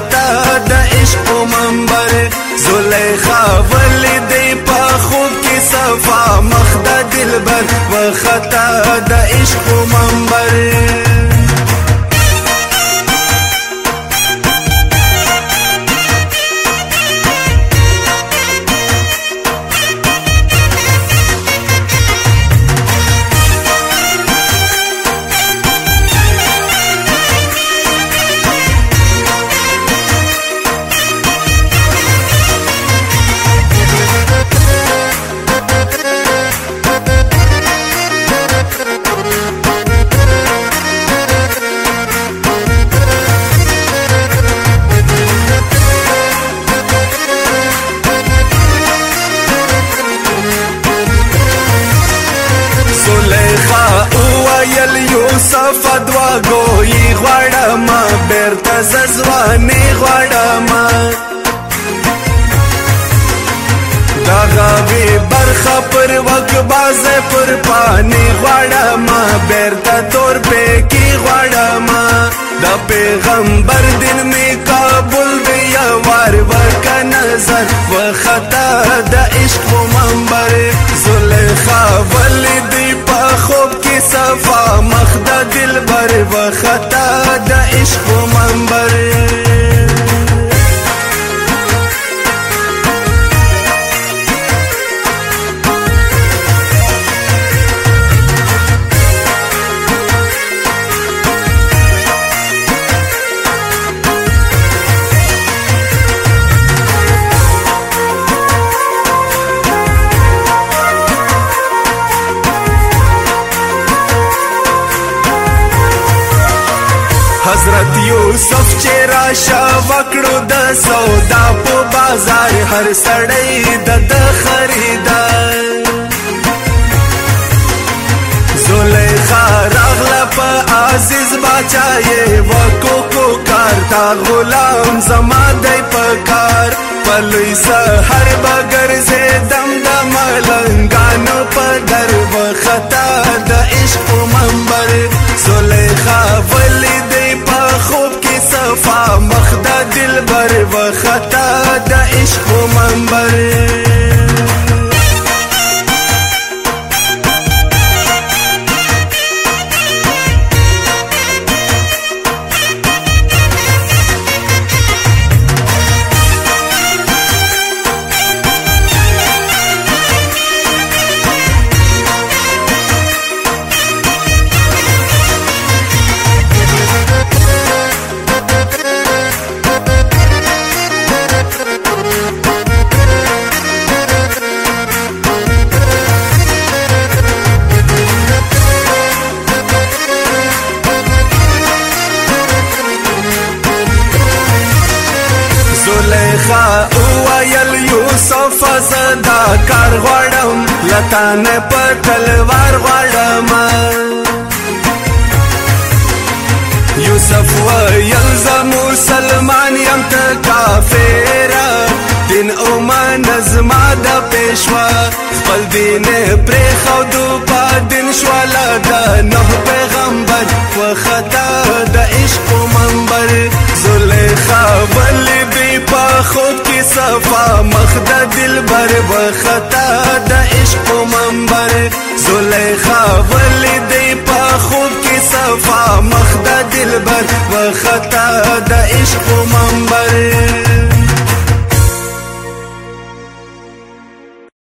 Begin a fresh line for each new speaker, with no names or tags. تا د عشق منبر زلیخا ولی دی په خوب کې صفا مخ د دلبر وخطا د عشق منبر ززوانی غوڑاما داغاوی برخا پر وقباز پر پانی غوڑاما بیرتا تور پیکی غوڑاما دا پیغمبر دن می کابل دیا وار وکا نظر و خطا دا عشق و منبر زلخا ولی دی پا خوب کی صفا مخدا دل بر و خطا یوسف چې راشه وکړو د سودا په بازار هر سړی د د خریدا زلیخا راغله په عزیز باچا یې وکو کو کار تا غلام زما دی په کار په لوی سحر به ګرځې دم د ملنګانو په در وخته د عشق په قتل یوسف زدا کار غړم لتان په تلوار غړم یوسف و یلزم مسلمان یم ته کافر دین او ما نظم د پېښوا خپل دین پر خو دو په دین مصطفی مخ د دلبر وختا د عشق منبر زلیخا ولی دی په خوب کې صفا مخ د دلبر وختا د عشق منبر